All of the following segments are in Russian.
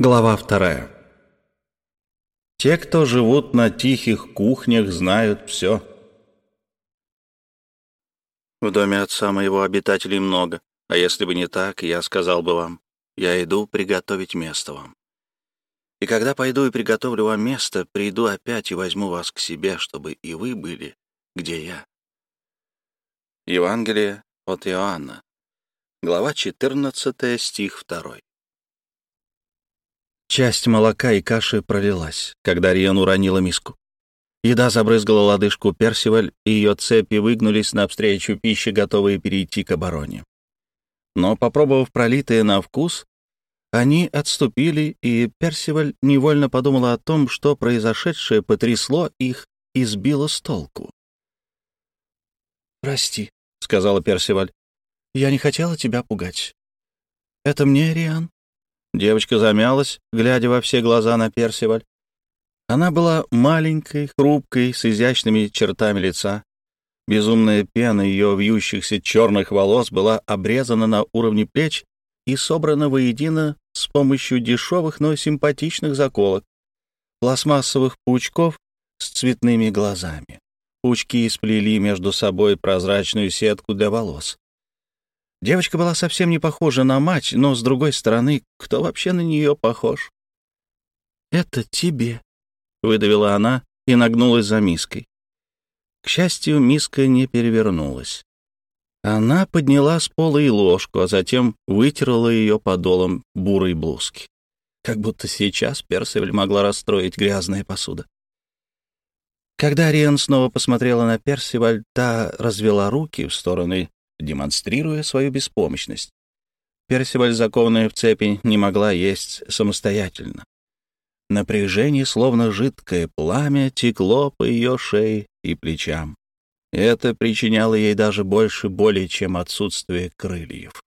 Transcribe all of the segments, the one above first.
Глава вторая. Те, кто живут на тихих кухнях, знают все. В доме отца моего обитателей много, а если бы не так, я сказал бы вам, я иду приготовить место вам. И когда пойду и приготовлю вам место, приду опять и возьму вас к себе, чтобы и вы были, где я. Евангелие от Иоанна, глава 14, стих 2. Часть молока и каши пролилась, когда Риан уронила миску. Еда забрызгала лодыжку Персиваль, и ее цепи выгнулись навстречу пище, готовые перейти к обороне. Но, попробовав пролитое на вкус, они отступили, и Персиваль невольно подумала о том, что произошедшее потрясло их и сбило с толку. «Прости», — сказала Персиваль, — «я не хотела тебя пугать. Это мне, Риан?» Девочка замялась, глядя во все глаза на Персиваль. Она была маленькой, хрупкой, с изящными чертами лица. Безумная пена ее вьющихся черных волос была обрезана на уровне плеч и собрана воедино с помощью дешевых, но симпатичных заколок, пластмассовых паучков с цветными глазами. Паучки сплели между собой прозрачную сетку для волос. Девочка была совсем не похожа на мать, но, с другой стороны, кто вообще на нее похож? «Это тебе», — выдавила она и нагнулась за миской. К счастью, миска не перевернулась. Она подняла с пола и ложку, а затем вытерла ее подолом бурой блузки. Как будто сейчас Персиваль могла расстроить грязная посуда. Когда Риан снова посмотрела на Персиваль, та развела руки в стороны демонстрируя свою беспомощность. Персиваль, закованная в цепи, не могла есть самостоятельно. Напряжение, словно жидкое пламя, текло по ее шее и плечам. Это причиняло ей даже больше боли, чем отсутствие крыльев.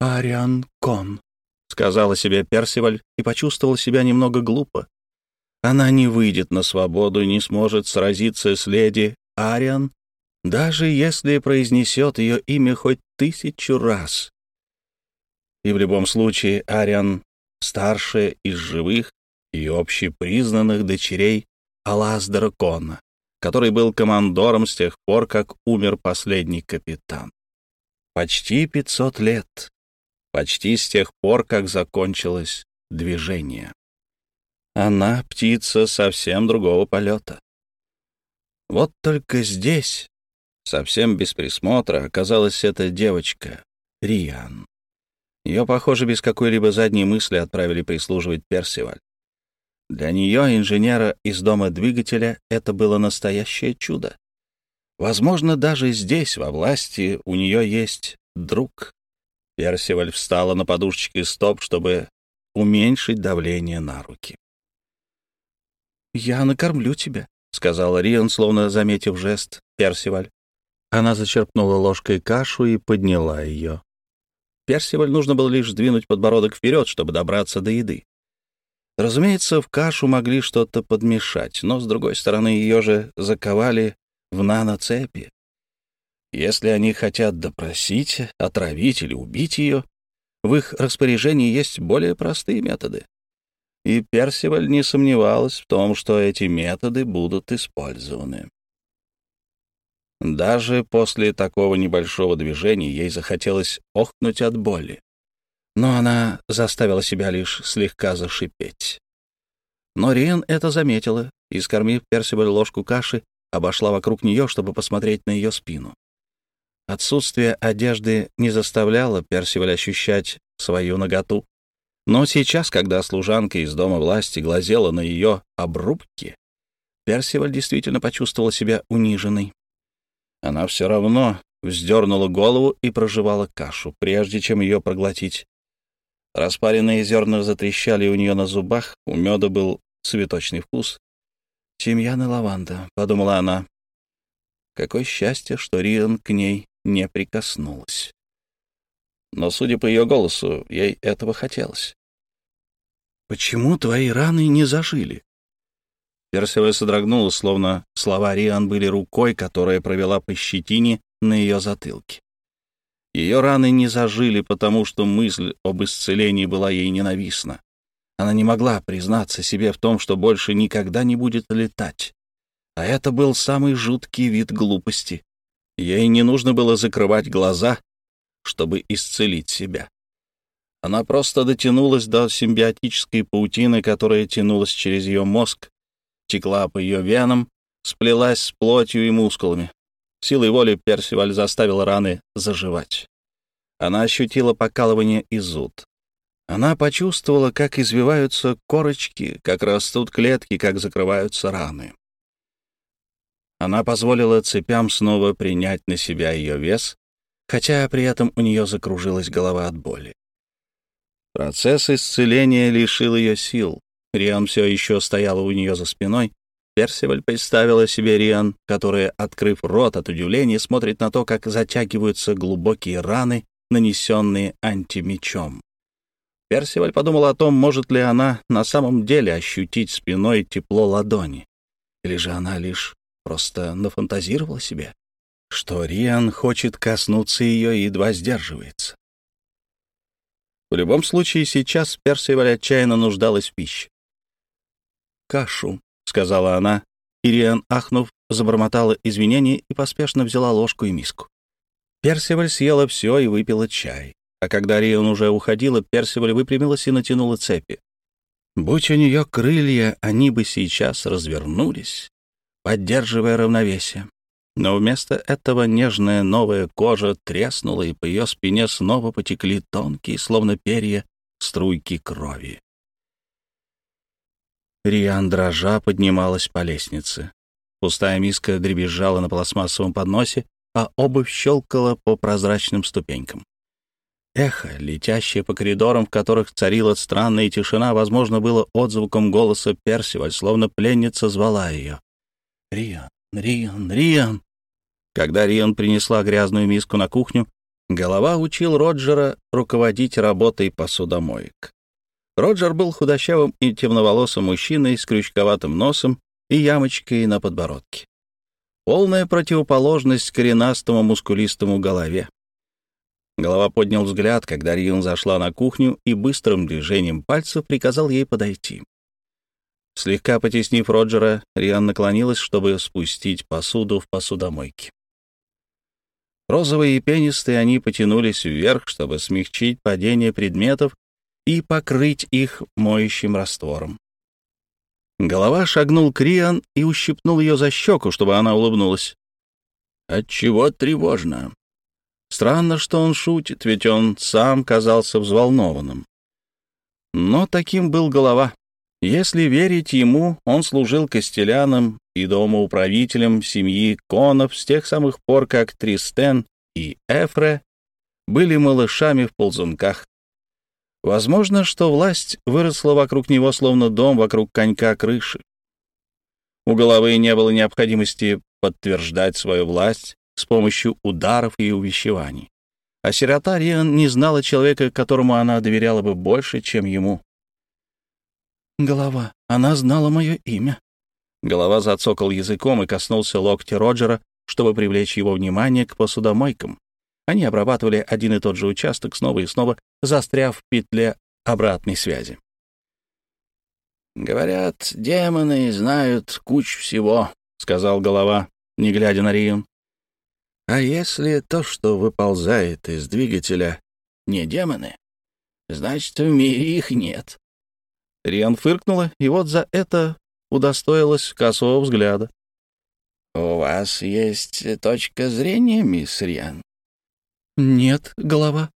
«Ариан Кон», — сказала себе Персиваль и почувствовала себя немного глупо. Она не выйдет на свободу и не сможет сразиться с леди Ариан даже если произнесет ее имя хоть тысячу раз. И в любом случае Ариан — старшая из живых и общепризнанных дочерей Алаздера Кона, который был командором с тех пор, как умер последний капитан. Почти 500 лет. Почти с тех пор, как закончилось движение. Она — птица совсем другого полета. Вот только здесь, Совсем без присмотра оказалась эта девочка, Риан. Ее, похоже, без какой-либо задней мысли отправили прислуживать Персиваль. Для нее, инженера из дома двигателя, это было настоящее чудо. Возможно, даже здесь, во власти, у нее есть друг. Персиваль встала на подушечке стоп, чтобы уменьшить давление на руки. «Я накормлю тебя», — сказала Риан, словно заметив жест Персиваль. Она зачерпнула ложкой кашу и подняла ее. Персиваль нужно было лишь сдвинуть подбородок вперед, чтобы добраться до еды. Разумеется, в кашу могли что-то подмешать, но, с другой стороны, ее же заковали в наноцепи. Если они хотят допросить, отравить или убить ее, в их распоряжении есть более простые методы. И Персиваль не сомневалась в том, что эти методы будут использованы. Даже после такого небольшого движения ей захотелось охнуть от боли. Но она заставила себя лишь слегка зашипеть. Но Риан это заметила и, скормив Персиваль ложку каши, обошла вокруг нее, чтобы посмотреть на ее спину. Отсутствие одежды не заставляло Персиваль ощущать свою наготу. Но сейчас, когда служанка из дома власти глазела на ее обрубки, Персиваль действительно почувствовала себя униженной. Она все равно вздернула голову и проживала кашу, прежде чем ее проглотить. Распаренные зерна затрещали у нее на зубах, у меда был цветочный вкус. «Тимьян и лаванда», — подумала она. Какое счастье, что Риан к ней не прикоснулась. Но, судя по ее голосу, ей этого хотелось. «Почему твои раны не зажили?» Персиваль содрогнулась, словно слова Риан были рукой, которая провела по щетине на ее затылке. Ее раны не зажили, потому что мысль об исцелении была ей ненавистна. Она не могла признаться себе в том, что больше никогда не будет летать. А это был самый жуткий вид глупости. Ей не нужно было закрывать глаза, чтобы исцелить себя. Она просто дотянулась до симбиотической паутины, которая тянулась через ее мозг, текла по ее венам, сплелась с плотью и мускулами. Силой воли Персиваль заставил раны заживать. Она ощутила покалывание и зуд. Она почувствовала, как извиваются корочки, как растут клетки, как закрываются раны. Она позволила цепям снова принять на себя ее вес, хотя при этом у нее закружилась голова от боли. Процесс исцеления лишил ее сил. Риан все еще стояла у нее за спиной. Персиваль представила себе Риан, которая, открыв рот от удивления, смотрит на то, как затягиваются глубокие раны, нанесенные антимечом. Персиваль подумала о том, может ли она на самом деле ощутить спиной тепло ладони. Или же она лишь просто нафантазировала себе, что Риан хочет коснуться ее и едва сдерживается. В любом случае, сейчас Персиваль отчаянно нуждалась в пище. «Кашу», — сказала она. Ириан, ахнув, забормотала извинения и поспешно взяла ложку и миску. Персиваль съела все и выпила чай. А когда Риан уже уходила, Персиваль выпрямилась и натянула цепи. Будь у нее крылья, они бы сейчас развернулись, поддерживая равновесие. Но вместо этого нежная новая кожа треснула, и по ее спине снова потекли тонкие, словно перья, струйки крови. Риан дрожа поднималась по лестнице. Пустая миска дребезжала на пластмассовом подносе, а обувь щелкала по прозрачным ступенькам. Эхо, летящее по коридорам, в которых царила странная тишина, возможно, было отзвуком голоса Персиваль, словно пленница звала ее. «Риан, Риан, Риан!» Когда Риан принесла грязную миску на кухню, голова учил Роджера руководить работой посудомоек. Роджер был худощавым и темноволосым мужчиной с крючковатым носом и ямочкой на подбородке. Полная противоположность коренастому мускулистому голове. Голова поднял взгляд, когда Риан зашла на кухню и быстрым движением пальцев приказал ей подойти. Слегка потеснив Роджера, Риан наклонилась, чтобы спустить посуду в посудомойке. Розовые и пенистые они потянулись вверх, чтобы смягчить падение предметов и покрыть их моющим раствором. Голова шагнул к Риан и ущипнул ее за щеку, чтобы она улыбнулась. Отчего тревожно? Странно, что он шутит, ведь он сам казался взволнованным. Но таким был голова. Если верить ему, он служил костеляном и домоуправителем семьи Конов с тех самых пор, как Тристен и Эфре были малышами в ползунках. Возможно, что власть выросла вокруг него, словно дом вокруг конька крыши. У головы не было необходимости подтверждать свою власть с помощью ударов и увещеваний. А сирота Риан не знала человека, которому она доверяла бы больше, чем ему. «Голова, она знала мое имя». Голова зацокал языком и коснулся локтя Роджера, чтобы привлечь его внимание к посудомойкам. Они обрабатывали один и тот же участок снова и снова, застряв в петле обратной связи. «Говорят, демоны знают куч всего», — сказал голова, не глядя на Рион. «А если то, что выползает из двигателя, не демоны, значит, в мире их нет». Риан фыркнула, и вот за это удостоилась косого взгляда. «У вас есть точка зрения, мисс Риан?» «Нет, голова».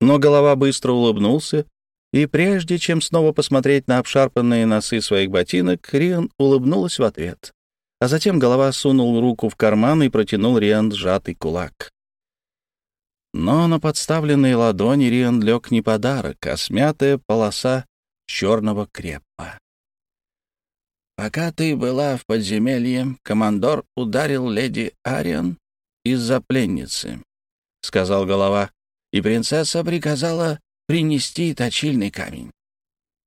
Но голова быстро улыбнулся, и прежде чем снова посмотреть на обшарпанные носы своих ботинок, Риан улыбнулась в ответ. А затем голова сунул руку в карман и протянул Риан сжатый кулак. Но на подставленные ладони Риан лег не подарок, а смятая полоса черного крепа. «Пока ты была в подземелье, командор ударил леди Ариан из-за пленницы», — сказал голова, «и принцесса приказала принести точильный камень.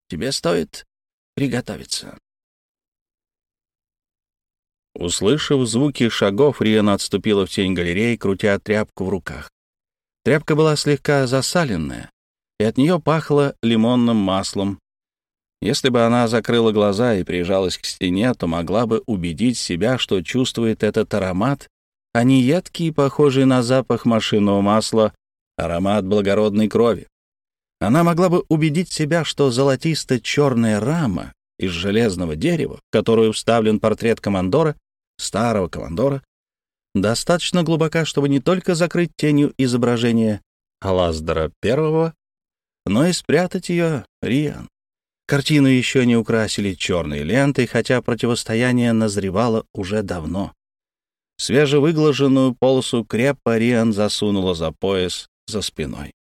Тебе стоит приготовиться». Услышав звуки шагов, Риана отступила в тень галереи, крутя тряпку в руках. Тряпка была слегка засаленная, и от нее пахло лимонным маслом. Если бы она закрыла глаза и прижалась к стене, то могла бы убедить себя, что чувствует этот аромат, а не едкий, похожий на запах машинного масла, аромат благородной крови. Она могла бы убедить себя, что золотисто-черная рама из железного дерева, в которую вставлен портрет командора, старого командора, достаточно глубока, чтобы не только закрыть тенью изображение Алаздора I, но и спрятать ее Риан. Картину еще не украсили черной лентой, хотя противостояние назревало уже давно. Свежевыглаженную полосу крепа Риан засунула за пояс за спиной.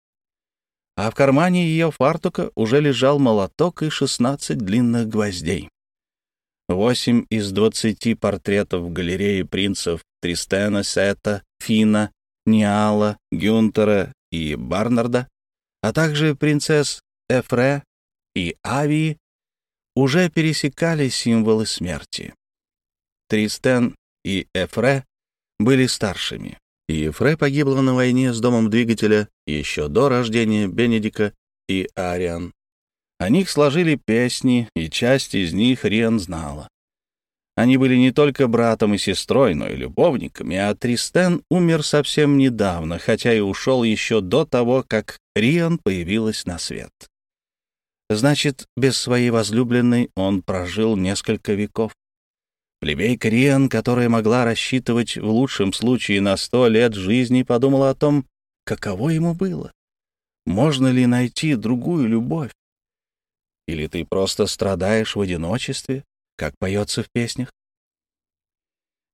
А в кармане ее фартука уже лежал молоток и шестнадцать длинных гвоздей. Восемь из двадцати портретов в галерее принцев Тристена, Сета, Фина, Ниала, Гюнтера и Барнарда, а также принцесс Эфре и Авии, уже пересекали символы смерти. Тристен и Эфре были старшими, и Эфре погибла на войне с домом двигателя еще до рождения Бенедика и Ариан. О них сложили песни, и часть из них Риан знала. Они были не только братом и сестрой, но и любовниками, а Тристен умер совсем недавно, хотя и ушел еще до того, как Риан появилась на свет. Значит, без своей возлюбленной он прожил несколько веков. Плебейка Риан, которая могла рассчитывать в лучшем случае на сто лет жизни, подумала о том, каково ему было. Можно ли найти другую любовь? Или ты просто страдаешь в одиночестве, как поется в песнях?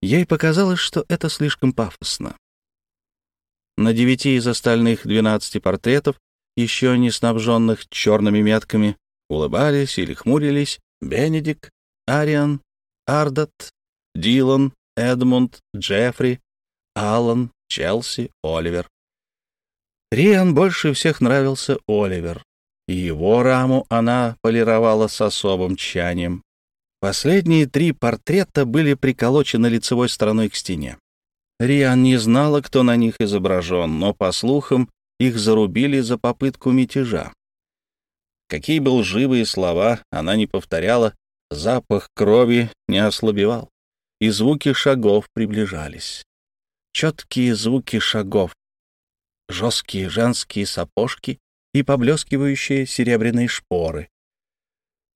Ей показалось, что это слишком пафосно. На девяти из остальных двенадцати портретов, еще не снабженных черными метками, улыбались или хмурились Бенедик, Ариан, Ардат, Дилан, Эдмунд, Джеффри, Аллан, Челси, Оливер. Риан больше всех нравился Оливер, и его раму она полировала с особым тщанием. Последние три портрета были приколочены лицевой стороной к стене. Риан не знала, кто на них изображен, но, по слухам, их зарубили за попытку мятежа. Какие бы лживые слова она не повторяла, запах крови не ослабевал, и звуки шагов приближались. Четкие звуки шагов, жесткие женские сапожки и поблескивающие серебряные шпоры.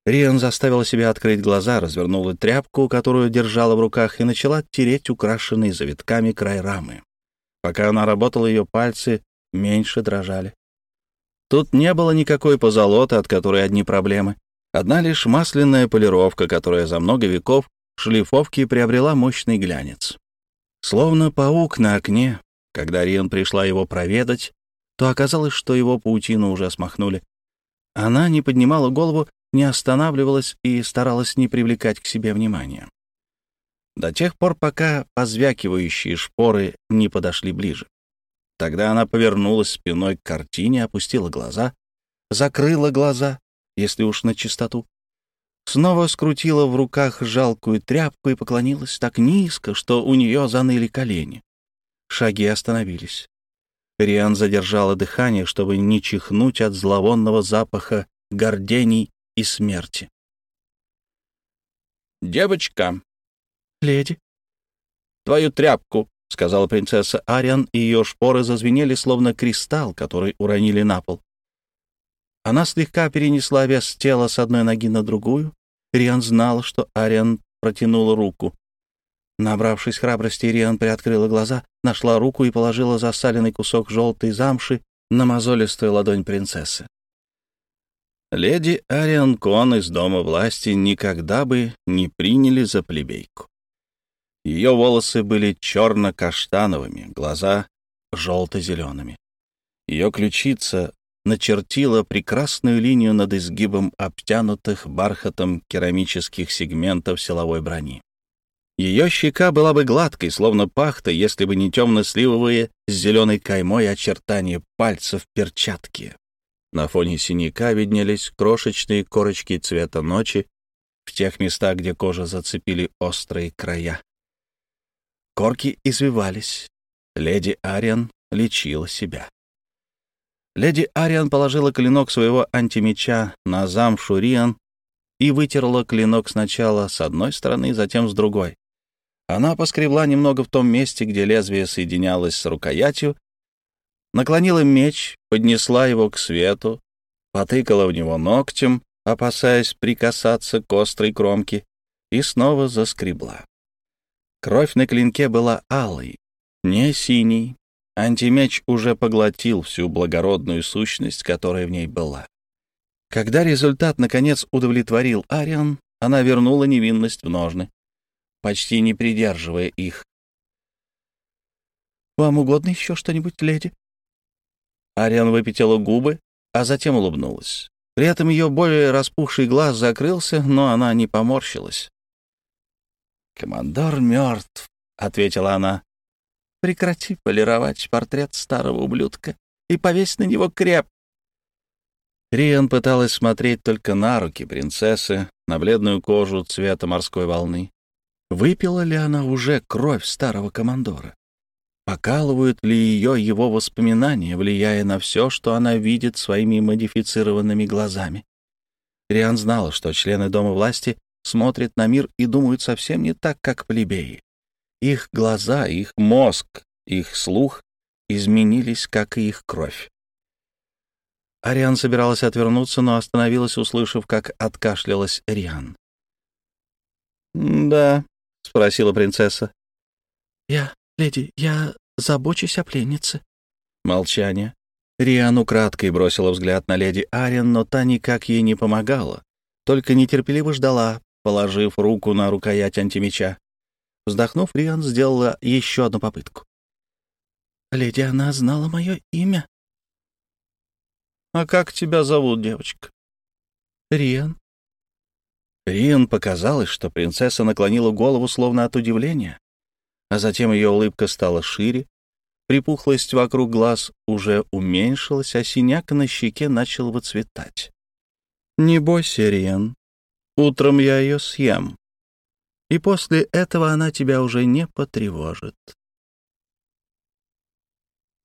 Риан заставила себя открыть глаза, развернула тряпку, которую держала в руках, и начала тереть украшенный завитками край рамы. Пока она работала, ее пальцы меньше дрожали. Тут не было никакой позолоты, от которой одни проблемы. Одна лишь масляная полировка, которая за много веков шлифовки приобрела мощный глянец. Словно паук на окне, когда Риан пришла его проведать, то оказалось, что его паутину уже смахнули. Она не поднимала голову не останавливалась и старалась не привлекать к себе внимания. До тех пор, пока позвякивающие шпоры не подошли ближе. Тогда она повернулась спиной к картине, опустила глаза, закрыла глаза, если уж на чистоту, снова скрутила в руках жалкую тряпку и поклонилась так низко, что у нее заныли колени. Шаги остановились. Риан задержала дыхание, чтобы не чихнуть от зловонного запаха гордений и смерти. «Девочка!» «Леди!» «Твою тряпку!» — сказала принцесса Ариан, и ее шпоры зазвенели, словно кристалл, который уронили на пол. Она слегка перенесла вес тела с одной ноги на другую. Риан знал, что Ариан протянула руку. Набравшись храбрости, Риан приоткрыла глаза, нашла руку и положила засаленный кусок желтой замши на мозолистую ладонь принцессы. Леди Ариан Кон из Дома власти никогда бы не приняли за плебейку. Ее волосы были черно-каштановыми, глаза — желто-зелеными. Ее ключица начертила прекрасную линию над изгибом обтянутых бархатом керамических сегментов силовой брони. Ее щека была бы гладкой, словно пахта, если бы не темно-сливовые с зеленой каймой очертания пальцев перчатки. На фоне синяка виднелись крошечные корочки цвета ночи в тех местах, где кожа зацепили острые края. Корки извивались. Леди Ариан лечила себя. Леди Ариан положила клинок своего антимеча на замшу Риан и вытерла клинок сначала с одной стороны, затем с другой. Она поскребла немного в том месте, где лезвие соединялось с рукоятью, наклонила меч, поднесла его к свету, потыкала в него ногтем, опасаясь прикасаться к острой кромке, и снова заскребла. Кровь на клинке была алой, не синей, Антимеч уже поглотил всю благородную сущность, которая в ней была. Когда результат, наконец, удовлетворил Ариан, она вернула невинность в ножны, почти не придерживая их. «Вам угодно еще что-нибудь, леди?» Ариан выпятила губы, а затем улыбнулась. При этом ее более распухший глаз закрылся, но она не поморщилась. «Командор мертв», — ответила она. Прекрати полировать портрет старого ублюдка и повесь на него креп. Риан пыталась смотреть только на руки принцессы, на бледную кожу цвета морской волны. Выпила ли она уже кровь старого командора? Покалывают ли ее его воспоминания, влияя на все, что она видит своими модифицированными глазами? Риан знала, что члены Дома власти смотрят на мир и думают совсем не так, как плебеи. Их глаза, их мозг, их слух изменились, как и их кровь. Ариан собиралась отвернуться, но остановилась, услышав, как откашлялась Риан. «Да», — спросила принцесса. «Я, леди, я забочусь о пленнице». Молчание. Риан украдкой бросила взгляд на леди Ариан, но та никак ей не помогала, только нетерпеливо ждала, положив руку на рукоять антимеча. Вздохнув, Риан сделала еще одну попытку. «Леди, она знала мое имя». «А как тебя зовут, девочка?» «Риан». Риан показалось, что принцесса наклонила голову словно от удивления, а затем ее улыбка стала шире, припухлость вокруг глаз уже уменьшилась, а синяк на щеке начал выцветать. «Не бойся, Риан, утром я ее съем», и после этого она тебя уже не потревожит.